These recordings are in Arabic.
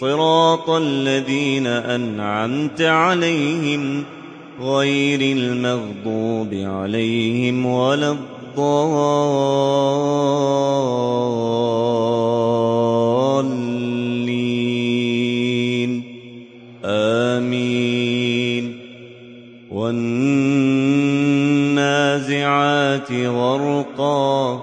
صراط الذين أنعمت عليهم غير المغضوب عليهم ولا الضالين. آمين. والنازعات غرقا.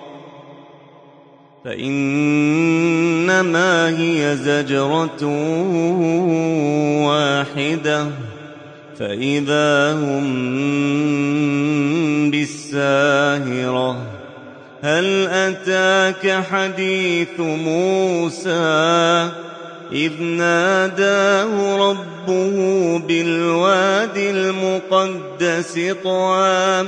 فإنما هي زجرة واحدة فإذا هم بالساهرة. هل أتاك حديث موسى؟ إذ ناداه ربه بالواد المقدس طوى.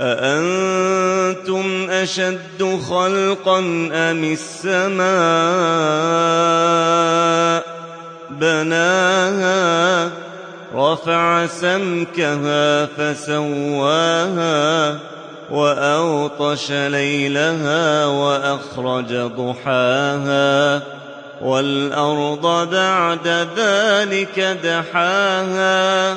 أأنتم أشد خلقا أم السماء بناها رفع سمكها فسواها وأغطش ليلها وأخرج ضحاها والأرض بعد ذلك دحاها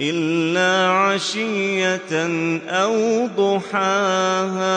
إلا عشية أو ضحاها.